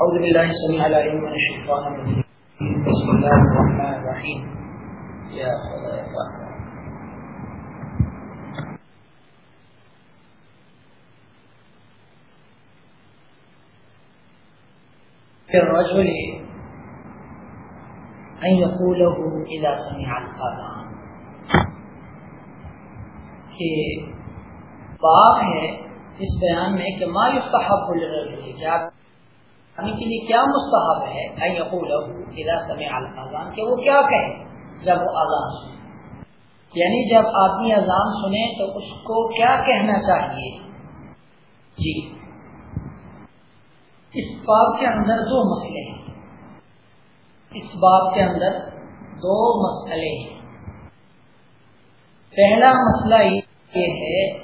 أعوذ بالله السميع العليم من الشيطان الرجيم. بسم الله الرحمن الرحيم. يا خدای پاک في الرجل أن يقوله إذا سمع الأذان کہ باب ہے اس بیان میں کہ ما یستحب للرجل یعنی کے لیے کیا مستحب ہے؟ ان سمع کہ وہ کیا کہے جب وہ اذان سنے۔ یعنی جب آدمی اذان سنے تو اس کو کیا کہنا چاہیے؟ جی۔ اس باب کے اندر دو مسئلے ہیں۔ اس باب کے اندر دو مسئلے ہیں۔ پہلا مسئلہ یہ ہے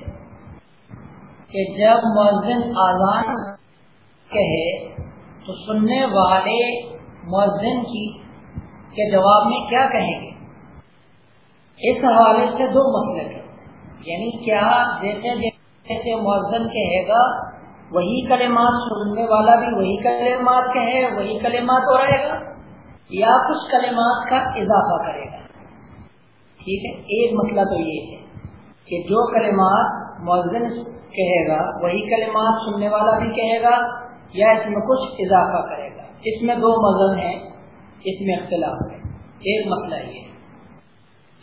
کہ جب مؤذن آزان کہے تو سننے والے مؤذن کی کے جواب میں کیا کہیں گے؟ اس حوالے سے دو مسئلے ہیں۔ یعنی کیا جیسے جیسے مؤذن کہے گا، وہی کلمات سننے والا بھی وہی کلمات کہے، وہی کلمات ہو رہے گا، یا کچھ کلمات کا اضافہ کرے گا۔ ٹھیک ہے؟ ایک مسئلہ تو یہ ہے کہ جو کلمات مؤذن کہے گا، وہی کلمات سننے والا بھی کہے گا یا اس میں کچھ اضافہ کرے گا۔ اس میں دو مذہب ہیں، اس میں اختلاف ہے۔ ایک مسئلہ یہ ہے۔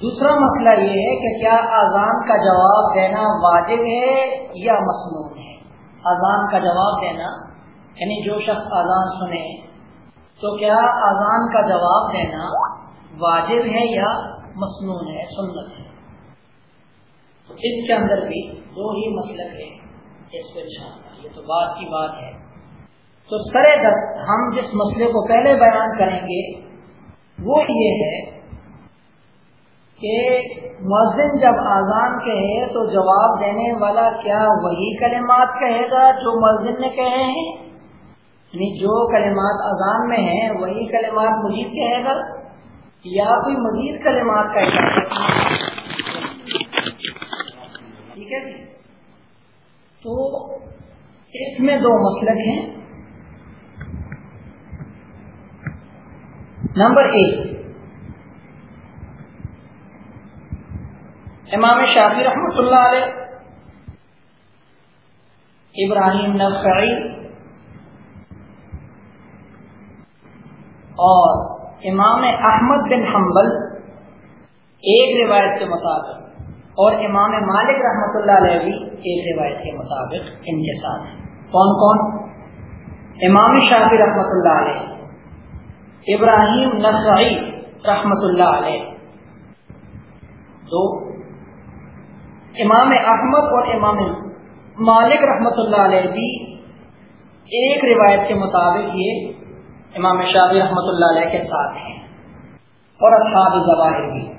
دوسرا مسئلہ یہ ہے کہ کیا اذان کا جواب دینا واجب ہے یا مصنون ہے؟ اذان کا جواب دینا یعنی جو شخص اذان سنے، تو کیا اذان کا جواب دینا واجب ہے یا مصنون ہے؟ سنت ہے۔ اس کے اندر بھی دو ہی مسلک ہے اس پہ یہ تو بات کی بات ہے۔ تو سر درد ہم جس مسئلے کو پہلے بیان کریں گے، وہ یہ ہے کہ مؤذن جب آزان کہے تو جواب دینے والا کیا وہی کلمات کہے گا جو مؤذن نے کہے ہیں؟ یعنی جو کلمات اذان میں ہیں، وہی کلمات مزید کہے گا؟ یا کوئی مزید کلمات کہے گا؟ ٹھیک ہے جی۔ تو اس میں دو مسلک ہیں۔ نمبر ایک امام شافی رحمۃ اللہ علیہ ابراہیم نفعی اور امام احمد بن حنبل ایک روایت کے مطابق اور امام مالک رحمۃ اللہ علیہ بھی ایک روایت کے مطابق ان کے ساتھ کون کون؟ امام شافی رحمۃ اللہ علیہ۔ ابراہیم نسعی رحمت اللہ علیہ۔ دو امام احمد اور امام مالک رحمت اللہ علیہ بھی ایک روایت کے مطابق یہ امام شاہی رحمت اللہ علیہ کے ساتھ ہیں اور اصحاب ظواہر بھی۔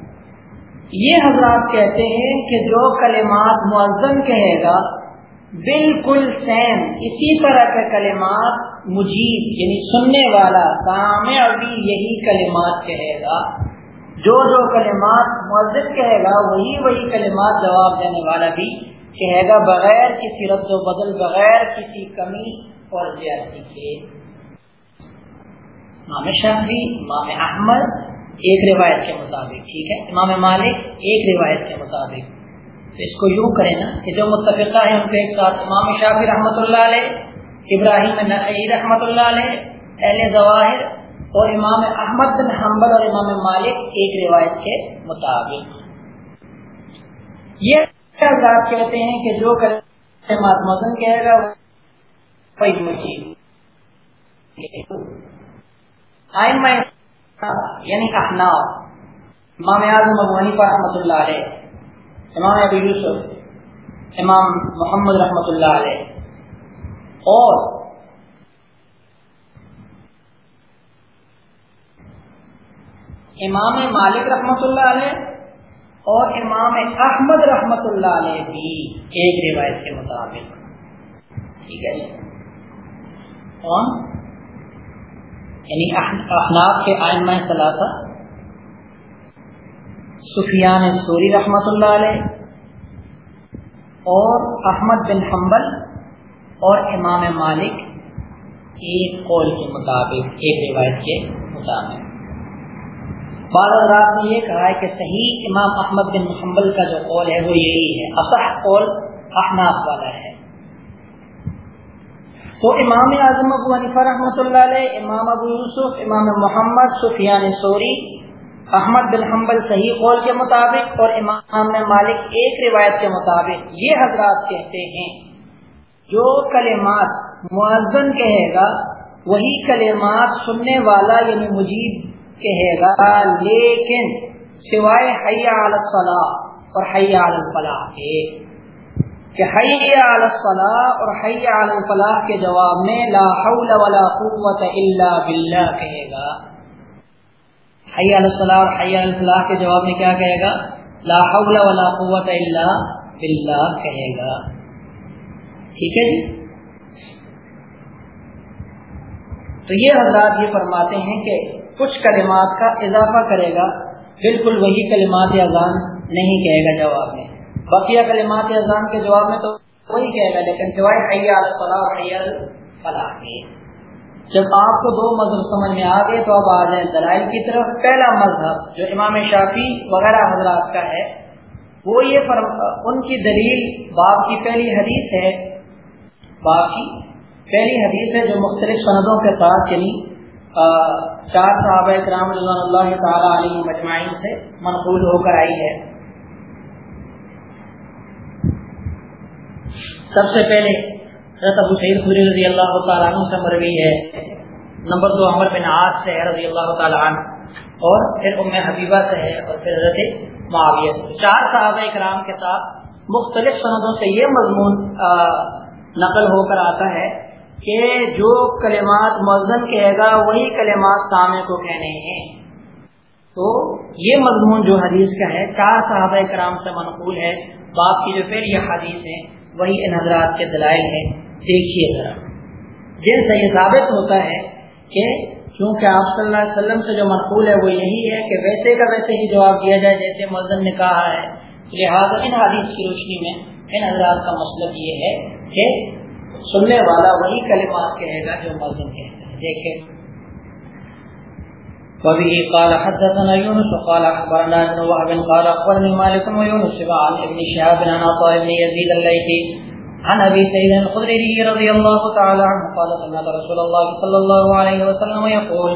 یہ حضرات کہتے ہیں کہ جو کلمات معذم کہے گا، بالکل سیم، اسی طرح کے کلمات مجیب یعنی سننے والا سامع بھی یہی کلمات کہے گا۔ جو جو کلمات مؤذن کہے گا، وہی وہی کلمات جواب دینے والا بھی کہے گا، بغیر کسی رد و بدل، بغیر کسی کمی اور زیادتی کے۔ امام شافی امام احمد، ایک روایت کے مطابق، ٹھیک ہے؟ امام مالک، ایک روایت کے مطابق۔ اس کو یوں کریں نا کہ جو متفقہ ہیں ان کے ایک ساتھ، امام شافی رحمۃ اللہ علیہ ابراہیم نقی رحمۃ اللہ علیہ، اہل ظواہر اور امام احمد بن حنبل اور امام مالک ایک روایت کے مطابق۔ یہ حضرات کہتے ہیں کہ جو مزن کہے گا یعنی احناف، امام اعظم ابو حنیفہ رحمۃ اللہ علیہ، امام ابو یوسف، امام محمد رحمۃ اللہ علیہ۔ اور امام مالک رحمت اللہ علیہ اور امام احمد رحمت اللہ علیہ بھی ایک روایت کے مطابق ٹھیک ہے جی؟ کون یعنی احناف کے آئن میں ثلاثہ سفیان سوری رحمت اللہ علیہ اور احمد بن حنبل اور امام مالک ایک قول کے مطابق، ایک روایت کے مطابق۔ بعض رات نے یہ کہا ہے کہ صحیح امام احمد بن محمل کا جو قول ہے، وہ یہی ہے۔ اصح قول احناف والا ہے۔ تو امام اعظم ابو حنیفہ رحمۃ اللہ علیہ، امام ابو یوسف، امام محمد، سفیان سوری احمد بن حنبل صحیح قول کے مطابق اور امام مالک ایک روایت کے مطابق یہ حضرات کہتے ہیں۔ جو کلمات معذن کہے گا، وہی کلمات سننے والا یعنی مجیب کہے گا، لیکن سوائے حیا الصلاح اور حیا الفلاح کے۔ کہ حیا الصلاح اور حیا الفلاح کے جواب میں لا حول ولا قوت الا باللہ کہے گا۔ حیا الصلاح اور حیا الفلاح کے جواب میں کیا کہے گا؟ لا حول ولا قوت الا باللہ کہے گا۔ ٹھیک ہے جی؟ تو یہ حضرات یہ فرماتے ہیں کہ کچھ کلمات کا اضافہ کرے گا، بالکل وہی کلمات اذان نہیں کہے گا جواب میں۔ بقیہ کلمات اذان کے جواب میں تو وہی کہے گا، لیکن سوائے حیال حیال فلاح جب آپ کو دو مذہب سمجھ میں آ گئے تو اب آ جائیں دلائل کی طرف۔ پہلا مذہب جو امام شافی وغیرہ حضرات کا ہے، وہ یہ فرم ان کی دلیل باپ کی پہلی حدیث ہے باپ کی پہلی حدیث ہے جو مختلف سندوں کے ساتھ یعنی چار صحابہ کرام رضوان اللہ تعالیٰ علیہ مجمعین سے منقول ہو کر آئی ہے۔ سب سے پہلے حضرت ابو سعید خدری رضی اللہ تعالیٰ عنہ سے مروی ہے۔ نمبر دو، عمر بن عاد سے ہے رضی اللہ تعالیٰ عنہ۔ اور پھر ام حبیبہ سے ہے اور پھر حضرت معاویہ سے۔ چار صحابہ کرام کے ساتھ مختلف سندوں سے یہ مضمون نقل ہو کر آتا ہے کہ جو کلمات مؤذن کہے گا، وہی کلمات سامنے کو کہنے ہیں۔ تو یہ مضمون جو حدیث کا ہے، چار صحابہ کرام سے منقول ہے۔ باپ کی جو پھر یہ حدیث ہے، وہی ان حضرات کے دلائل ہیں۔ دیکھیے ذرا۔ جن سے یہ ثابت ہوتا ہے کہ کیونکہ آپ صلی اللہ علیہ وسلم سے جو منقول ہے، وہ یہی ہے کہ ویسے کا ویسے ہی جواب دیا جائے، جیسے مؤذن نے کہا ہے۔ لہٰذا ان حدیث کی روشنی میں ان حضرات کا مسئلہ یہ ہے کہ سننے والا وہی کلمات کہے گا جو مؤذن کہتا ہے دیکھیں۔ وبه قال حدثنا يونس وقال اخبرنا ابن وهب قال اخبرني مالك ويونس عن ابن شهاب عن عطاء بن يزيد الليثي عن ابي سعيد الخدري رضي الله تعالى عنه قال سمعت رسول الله صلى الله عليه وسلم يقول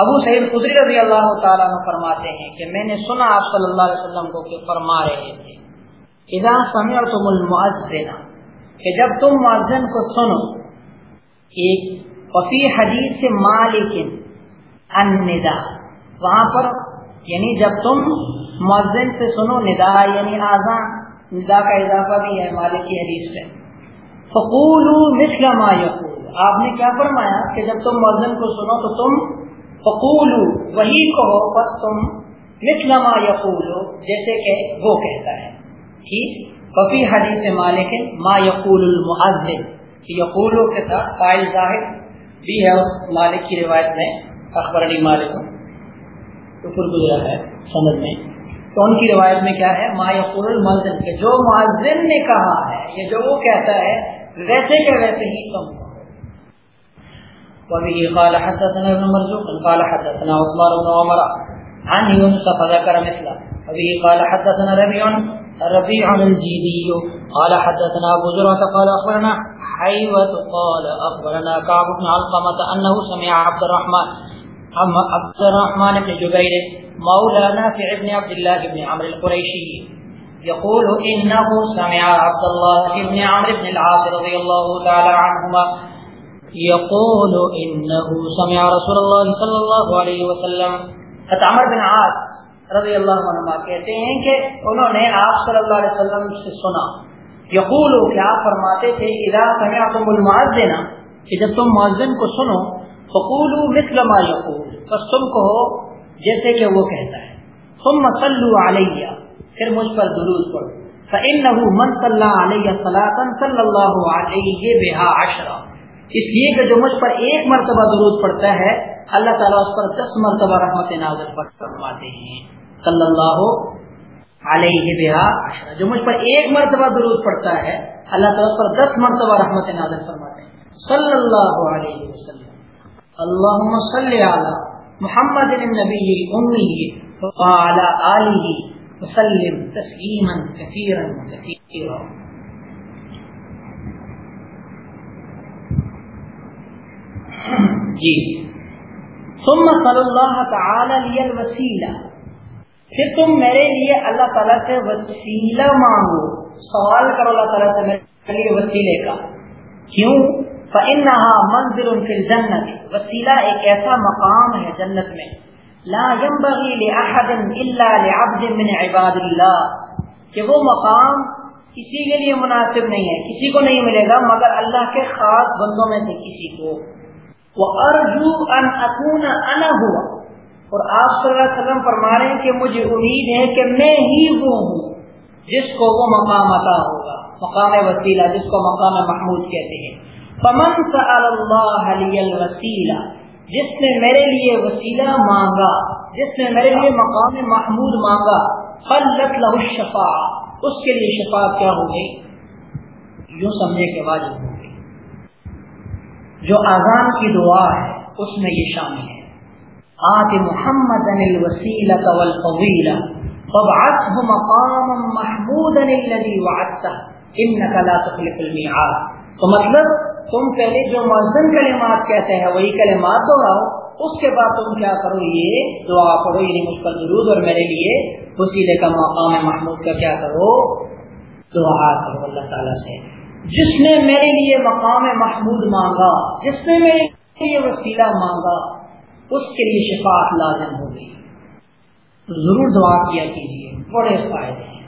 ابو سعید خدری رضی اللہ تعالیٰ عنہ فرماتے ہیں کہ میں نے سنا آپ صلی اللہ علیہ وسلم کو کہ فرما رہے تھے، اذا سمعتم المؤذن کہ جب تم مؤذن کو سنو ایک وفی حدیث سے مالکن الندا، وہاں پر یعنی جب تم مؤذن سے سنو ندا یعنی آزان ندا کا اضافہ بھی ہے مالک کی حدیث پہ۔ فقول مثل ما یقول۔ آپ نے کیا فرمایا کہ جب تم مؤذن کو سنو تو تم فقول وہی کہو، بس تم مثل ما یقول جیسے کہ وہ کہتا ہے۔ ٹھیک؟ وفی حدیث مالک ما یقول المعذن یقول کے ساتھ فائل ظاہر بھی ہے، اس مالک کی روایت میں اخبر علی مالک اوپر گزرا ہے سند میں۔ تو ان کی روایت میں کیا ہے؟ ما یقول المعذن کہ جو معذن نے کہا ہے یہ جو وہ کہتا ہے، ویسے کہ ویسے ہی تم وبه قال حدثنا ابن مرزوق، قال حدثنا عثمان بن عمر، عن يونس فذكر مثله۔ وبه قال حدثنا ربيع ربيع الجيدي قال حدثنا ابو زرعه قال اخبرنا حيوة قال اخبرنا كعب بن علقمة انه سمع عبد الرحمن عبد الرحمن بن جبير مولى نافع بن عبد الله بن عمرو القريشي يقول انه سمع عبد الله بن عمرو بن العاص رضي الله تعالى عنهما يقول انه سمع رسول الله صلى الله عليه وسلم. عمرو بن عاص رضی اللہ عنہ کہتے ہیں کہ انہوں نے آپ صلی اللہ علیہ وسلم سے سنا۔ یقول کہ آپ فرماتے تھے، اذا سمعتم المعذن کہ جب تم معذن کو سنو فقولوا مثل ما يقول بس تم کہو جیسے کہ وہ کہتا ہے۔ ثم صلوا علیہ۔ پھر مجھ پر درود پڑھو۔ فانه من صلى علیہ صلاۃ صلی اللہ علیہ بها عشرہ اس لیے کہ جو مجھ پر ایک مرتبہ درود پڑتا ہے، اللہ تعالیٰ اس پر دس مرتبہ رحمت نازل پر فرماتے ہیں۔ صلی اللہ علیہ بہا جو مجھ پر ایک مرتبہ درود پڑتا ہے، اللہ تعالیٰ پر دس مرتبہ رحمت نازل فرماتے ہیں۔ صلی اللہ علیہ وسلم۔ اللهم صل على محمد النبي الأمي وعلى آله وسلم تسليما كثيرا كثيرا جی۔ ثم صلی اللہ تعالی لی الوسیلہ۔ پھر تم میرے لیے اللہ تعالیٰ سے وسیلہ مانگو۔ سوال کرو اللہ تعالیٰ سے میرے لیے وسیلے کا۔ کیوں؟ فَإِنَّهَا مَنزِلٌ فِي الْجَنَّةِ۔ وسیلہ ایک ایسا مقام ہے جنت میں۔ لا ينبغي لأحد إلا لعبد من عباد اللہ کہ وہ مقام کسی کے لیے مناسب نہیں ہے، کسی کو نہیں ملے گا، مگر اللہ کے خاص بندوں میں سے کسی کو۔ وَأَرْجُو أَنْ أَكُونَ أَنَا هُوَ۔ اور آپ صلی اللہ علیہ وسلم فرما رہے ہیں کہ مجھے امید ہے کہ میں ہی وہ ہوں جس کو وہ مقام عطا ہوگا، مقام وسیلہ، جس کو مقام محمود کہتے ہیں۔ فمن سأل اللہ علی الوسیلہ جس نے میرے لیے وسیلہ مانگا، جس نے میرے لیے مقام محمود مانگا خلت له الشفاع اس کے لیے شفاع کیا ہو گئی؟ یوں سمجھے کے واجب ہو گئی۔ جو اذان کی دعا ہے، اس میں یہ شامل ہے۔ آت محمد الوسیلة والفضیلة فابعثه مقاما محمودا الذي وعدته انك لا تخلف الميعاد تو مطلب تم پہلے جو مؤذن کلمات کہتے ہیں وہی کلمات دہراؤ اس کے بعد تم کیا کرو، یہ دعا پڑھو یعنی مجھ پر درود اور میرے لیے وسیلے کا مقام محمود کا کیا کرو، دعا کرو اللہ تعالیٰ سے۔ جس نے میرے لیے مقام محمود مانگا، جس نے میرے لیے وسیلہ مانگا اس کے لیے شفاعت لازم ہوگی ضرور دعا کیا کیجیے بڑے فائدے ہیں۔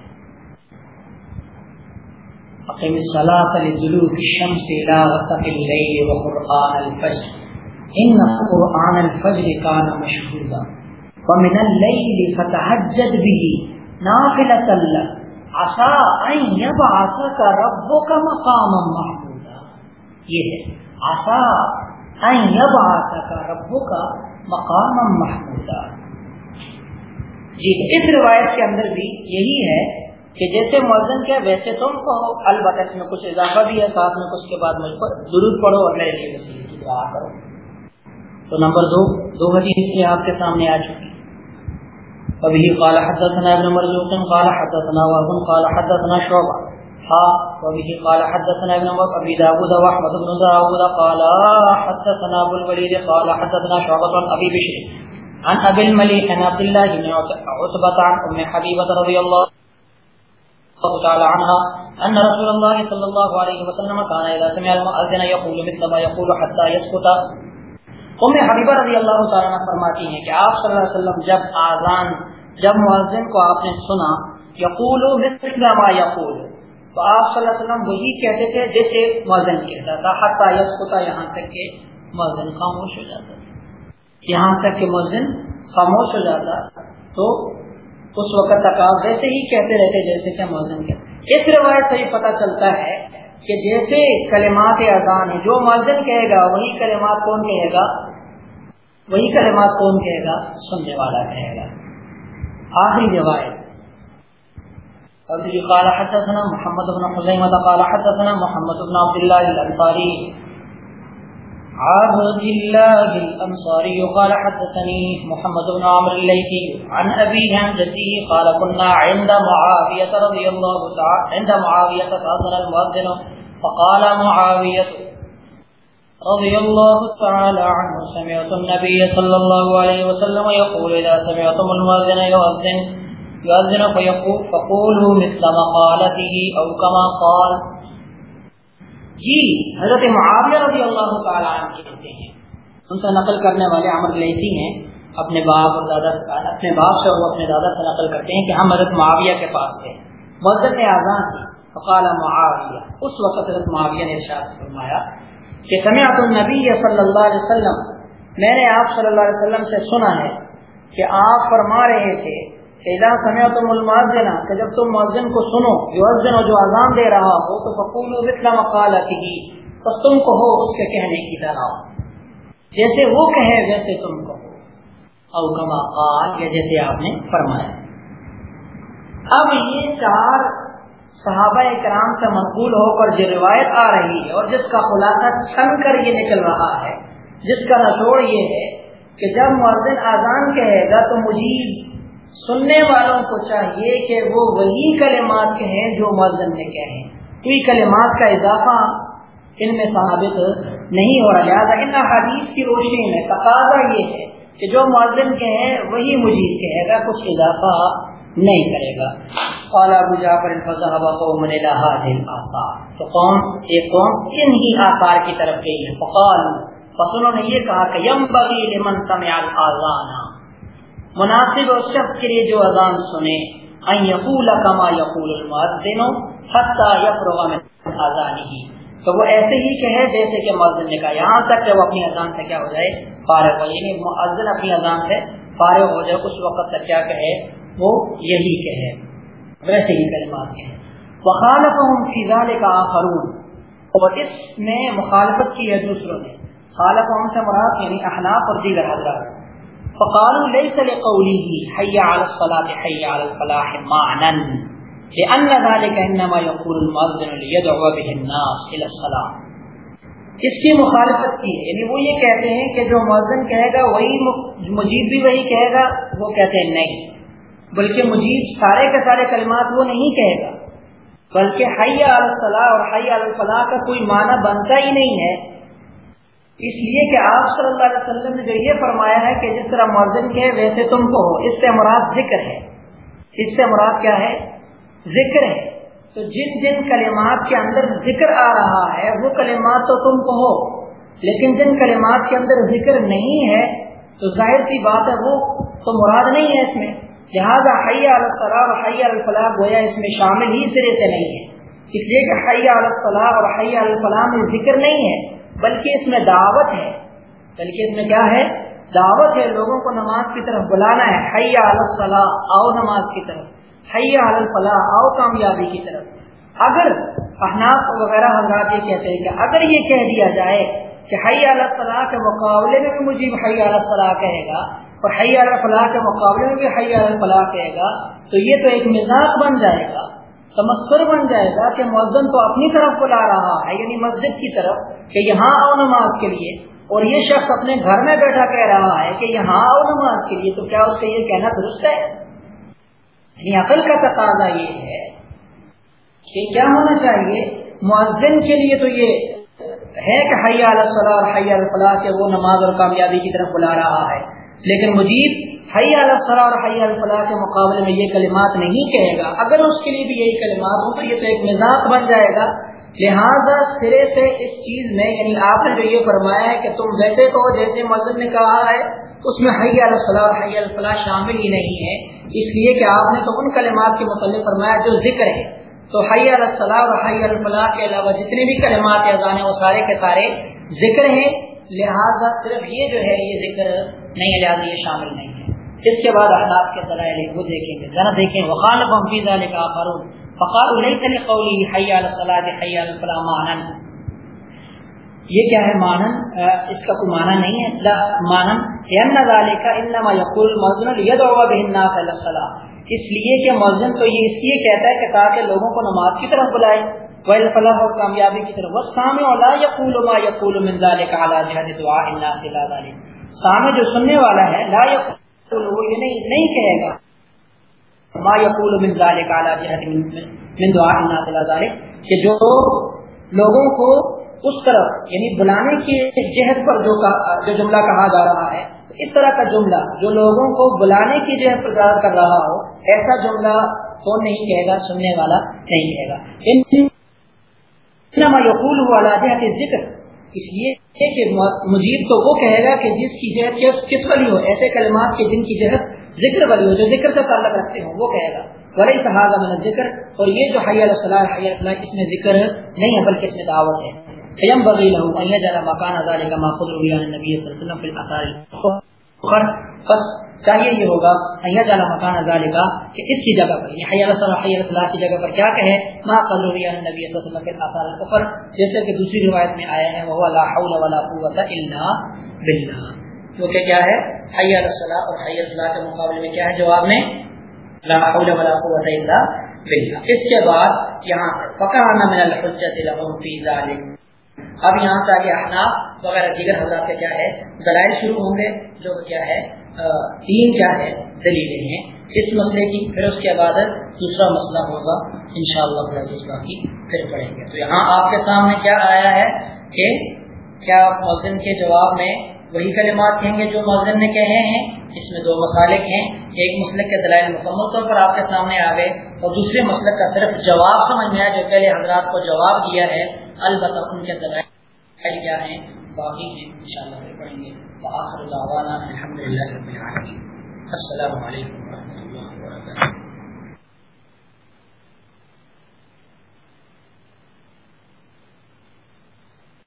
اقیم الصلاة لدلوك الشمس لا وسط الليل وقرآن الفجر ان قرآن الفجر كان مشهودا۔ ومن الليل فتهجد به نافلة لك عسى ان يبعثك ربك مقاما محمودا۔ یہ ہے، عسى ان يبعثك ربك مقام محمودہ جی اس روایت کے اندر بھی یہی ہے کہ جیسے مؤذن کیا ویسے تم کہو، البتہ اس میں کچھ اضافہ بھی ہے، ساتھ میں کچھ کے بعد مجھ پر ضرور پڑھو اور میرے لیے وسیلے کی دعا کرو۔ تو نمبر دو دو حدیث سے آپ کے سامنے آ چکی۔ ابھی قال حدثنا ابن مرزوق، قال حدثنا وابن قال حدثنا شعبہ۔ وبه قال حدثنا ابن عمر ابي داود واحمد بن داود قال حدثنا ابو الوليد قال حدثنا شعبة عن ابي بشر عن ابي المليك عن عبد الله بن عتبة عن ام حبيبة رضي الله تعالى عنها ان رسول الله صلى الله عليه وسلم كان اذا سمع المؤذن يقول مثل ما يقول حتى يسكت. ام حبیبہ رضی اللہ تعالی عنہ فرماتی ہیں کہ آپ صلی اللہ علیہ وسلم جب اذان جب مؤذن کو آپ نے سنا یقول مثل ما یقول تو آپ صلی اللہ علیہ وسلم وہی کہتے تھے جیسے مؤذن کہتا تھا، حتیٰ یسکتا یہاں تک کہ مؤذن خاموش ہو جاتا یہاں تک کہ مؤذن خاموش ہو جاتا تو اس وقت تک آپ ویسے ہی کہتے رہتے جیسے کہ مؤذن کہتے اس روایت سے یہ پتہ چلتا ہے کہ جیسے کلمات اذان ہے جو مؤذن کہے گا، وہی کلمات کون کہے گا؟ وہی کلمات کون کہے گا؟ سننے والا کہے گا۔ آخری روایت قال حدثنا محمد بن خزيمة قال حدثنا محمد بن عبد الله الأنصاري. عبد الله الأنصاري قال حدثني محمد بن عمر الليثي عن أبيه عن جده قال كنا عند معاوية رضي الله تعالى عند معاوية فأذن المؤذن فقال معاوية رضي الله تعالى عنه، سمعت النبي صلى الله عليه وسلم يقول إذا سمعتم المؤذن يؤذن. یؤذن فقولوا مثل مقالته او كما قال. جی حضرت معاویہ رضی اللہ تعالی عنہ کہتے ہیں۔ ان سے نقل کرنے والے عمر لیسی ہیں۔ اپنے باپ اور دادا اپنے باپ سے وہ اپنے دادا سے نقل کرتے ہیں کہ ہم حضرت معاویہ کے پاس تھے مدت اذان تھی فقال معاویہ۔ اس وقت حضرت معاویہ نے ارشاد فرمایا کہ سمعت النبی صلی اللہ علیہ وسلم، میں نے آپ صلی اللہ علیہ وسلم سے سنا ہے کہ آپ فرما رہے تھے اذا سمعتم المؤذن، کہ جب تم مؤذن کو سنو یؤذن جو اذان دے رہا ہو، تو فقولوا مثل مقالته تو تم کہو اس کے کہنے کی طرح جیسے وہ کہے، ویسے تم کہو۔ او کما قال، یا جیسے آپ نے فرمایا۔ اب یہ چار صحابہ کرام سے منقول ہو کر جو روایت آ رہی ہے، اور جس کا خلاصہ چھن کر یہ نکل رہا ہے، جس کا نچوڑ یہ ہے کہ جب مؤذن آزان کہے گا، تو مجید سننے والوں کو چاہیے کہ وہ وہی کلمات کہیں جو مؤذن نے کہیں کوئی کلمات کا اضافہ ان میں ثابت نہیں ہو رہا۔ لہٰذا ان حدیث کی روشنی میں تقاضا یہ ہے کہ جو مؤذن کہیں وہی مجید کہے گا، کچھ اضافہ نہیں کرے گا۔ قال ابو جعفر فذهب قوم الى هذه الاثار تو قوم، ایک قوم انہی آثار کی طرف گئی ہے۔ فقال پس انہوں نے یہ کہا کہ یم ينبغي لمن سمع الاذان مناسب اس شخص کے لیے جو اذان سنے، ان يقول كما يقول المؤذن حتى يفرغ من اذانه۔ تو وہ ایسے ہی کہے جیسے کہ مؤذن نے کہا۔ یہاں تک کہ وہ اپنی اذان سے کیا ہو جائے؟ فارغ ہو یعنی مؤذن اپنی اذان سے فارغ ہو جائے۔ اس وقت تک کیا کہے؟ وہ یہی کہے۔ ویسے ہی کلمات کہے وخالفهم في ذلك آخرون۔ اور اس میں مخالفت کی ہے دوسروں نے۔ خالفهم سے مراد یعنی احناف اور دیگر حضرات۔ فقالوا ليس لقوله حي على الصلاه حي على الفلاح معنى لان ذلك انما يقول المؤذن ليدعو به الناس الى الصلاه اس کی مخالفت کی ہے یعنی وہ یہ کہتے ہیں کہ جو مؤذن کہے گا، وہی مجید بھی وہی کہے گا، وہ کہتے ہیں نہیں. بلکہ مجید سارے کے سارے کلمات وہ نہیں کہے گا. بلکہ حیا الفلاح اور حیا الفلاح کا کوئی معنی بنتا ہی نہیں ہے. اس لیے کہ آپ صلی اللہ علیہ وسلم نے جو یہ فرمایا ہے کہ جس طرح مؤذن کے ویسے تم کو ہو۔ اس سے مراد ذکر ہے۔ اس سے مراد کیا ہے؟ ذکر ہے۔ تو جن جن کلمات کے اندر ذکر آ رہا ہے، وہ کلمات تو تم کو ہو۔ لیکن جن کلمات کے اندر ذکر نہیں ہے، تو ظاہر سی بات ہے، وہ تو مراد نہیں ہے اس میں۔ لہٰذا حیا الصلاح اور حیا الفلاح گویا اس میں شامل ہی سرے سے نہیں ہے۔ اس لیے کہ حیا الصلاح اور حیا الفلاح میں ذکر نہیں ہے۔ بلکہ اس میں دعوت ہے۔ بلکہ اس میں کیا ہے؟ دعوت ہے لوگوں کو نماز کی طرف بلانا ہے۔ حیا الصلاح آؤ نماز کی طرف۔ حیا الفلاح، آؤ کامیابی کی طرف۔ اگر احناف وغیرہ حضرات یہ کہتے ہیں کہ اگر یہ کہہ دیا جائے کہ حیا الصلاح کے مقابلے میں بھی مجھے حیا الصلاح کہے گا اور حی الفلاح کے مقابلے میں بھی حی الفلاح کہے گا، تو یہ تو ایک مزاق بن جائے گا۔ تمسر بن جائے گا کہ مؤذن تو اپنی طرف بلا رہا ہے یعنی مسجد کی طرف، کہ یہاں آؤ نماز کے لیے۔ اور یہ شخص اپنے گھر میں بیٹھا کہہ رہا ہے کہ یہاں آؤ نماز کے لیے، تو کیا اس کا یہ کہنا درست ہے؟ یعنی عقل کا تقاضا یہ ہے کہ کیا ہونا چاہیے؟ مؤذن کے لیے تو یہ ہے کہ حیا الفلاح اور حیا الفلاح کے وہ نماز اور کامیابی کی طرف بلا رہا ہے۔ لیکن مجید حی الصلاح اور حی الفلاح کے مقابلے میں یہ کلمات نہیں کہے گا۔ اگر اس کے لیے بھی یہی کلمات ہوں تو یہ تو ایک مزاق بن جائے گا۔ لہذا سرے سے اس چیز میں یعنی آپ نے جو یہ فرمایا ہے کہ تم ویسے کہو جیسے مذہب نے کہا ہے، اس میں حی الصلاح اور حی الفلاح شامل ہی نہیں ہے۔ اس لیے کہ آپ نے تو ان کلمات کے متعلق فرمایا جو ذکر ہے۔ تو حی الصلاح اور حی الفلاح کے علاوہ جتنے بھی کلمات یا وہ سارے کے سارے ذکر ہیں۔ لہذا صرف یہ جو ہے، یہ ذکر نہیں، لہٰذا یہ شامل نہیں۔ اس کے بعد احداب کے ذرائع وہ دیکھیں گے۔ ذرا دیکھیں۔ وخال بمفیزہ نے کہا فارون فقال نہیں قولی حیا حیا الفلاح مانن یہ کیا ہے مانن اس کا کوئی معنی نہیں ہے۔ لا مانن ان ذالک انما یقول مؤذن به الناس الى اس لیے کہ مؤذن تو یہ اس لیے کہتا ہے کہ تاکہ لوگوں کو نماز کی طرف بلائے۔ فلاح اور کامیابی کی طرف۔ سامع لا یقول ما یقول من ذلك على جهه دعاء الناس الى ذلك۔ سامع جو سننے والا ہے، لا یقول وہ یہ نہیں نہیں کہے گا۔ ما یقول من ذلك على جهه من دعاء الناس الى ذلك کہ جو لوگوں کو اس طرف یعنی بلانے کی جہد پر جو جو جملہ کہا جا رہا ہے، اس طرح کا جملہ جو لوگوں کو بلانے کی جہد پر کر رہا ہو، ایسا جملہ کون نہیں کہے گا، سننے والا نہیں کہے گا۔ یقول ہوا ذکر اس لیے کہ مجید تو وہ کہے گا کہ جس کی جہت کس والی ہو؟ ایسے کلمات کے جن کی جہت ذکر والی ہو، جو ذکر سے تعلق رکھتے ہوں، وہ کہے گا۔ بڑے صحابہ من ذکر اور یہ جو حیا الصلاح حیا الفلاح اس میں ذکر نہیں ہے، بلکہ اس میں دعوت ہے۔ فیم بغی لہو ان یجعل مکان ذلك ما قدر بیان النبی صلی اللہ علیہ وسلم فی الاثار بس چاہیے یہ ہوگا، حیا جانا مکان ذالک کہ اس کی جگہ پر یعنی حیا الصلاح حیا الفلاح کی جگہ پر کیا کہے؟ ما قدر بیان النبی صلی اللہ علیہ وسلم فی الاثار الاخر جیسے کہ دوسری روایت میں آیا ہے وہ لا حول ولا قوت الا بالله۔ وہ کہ کیا ہے؟ حیا الصلاح اور حیا الفلاح کے مقابلے میں کیا ہے جواب میں؟ لا حول ولا قوت الا اس کے بعد یہاں سے اب یہاں سے آگے احناف وغیرہ دیگر حضرات کا کیا ہے؟ دلائل شروع ہوں گے جو کیا ہے؟ تین کیا ہے؟ دلیلیں ہیں اس مسئلے کی پھر اس کے بعد دوسرا مسئلہ ہوگا۔ ان شاء اللہ باقی پھر پڑھیں گے۔ تو یہاں آپ کے سامنے کیا آیا ہے کہ کیا موسم کے جواب میں وہی کلمات کہیں گے جو مؤذن نے کہے ہیں، اس میں دو مسالک ہیں۔ ایک مسلک کے دلائل مکمل طور پر آپ کے سامنے آ گئے اور دوسرے مسلک کا صرف جواب سمجھ میں آیا جو پہلے حضرات کو جواب دیا ہے۔ البتہ ان کے دلائل کیا ہیں؟ باقی ہیں ان شاء پڑھیں گے۔ الحمد للہ السلام علیکم و رحمۃ اللہ وبرکاتہ۔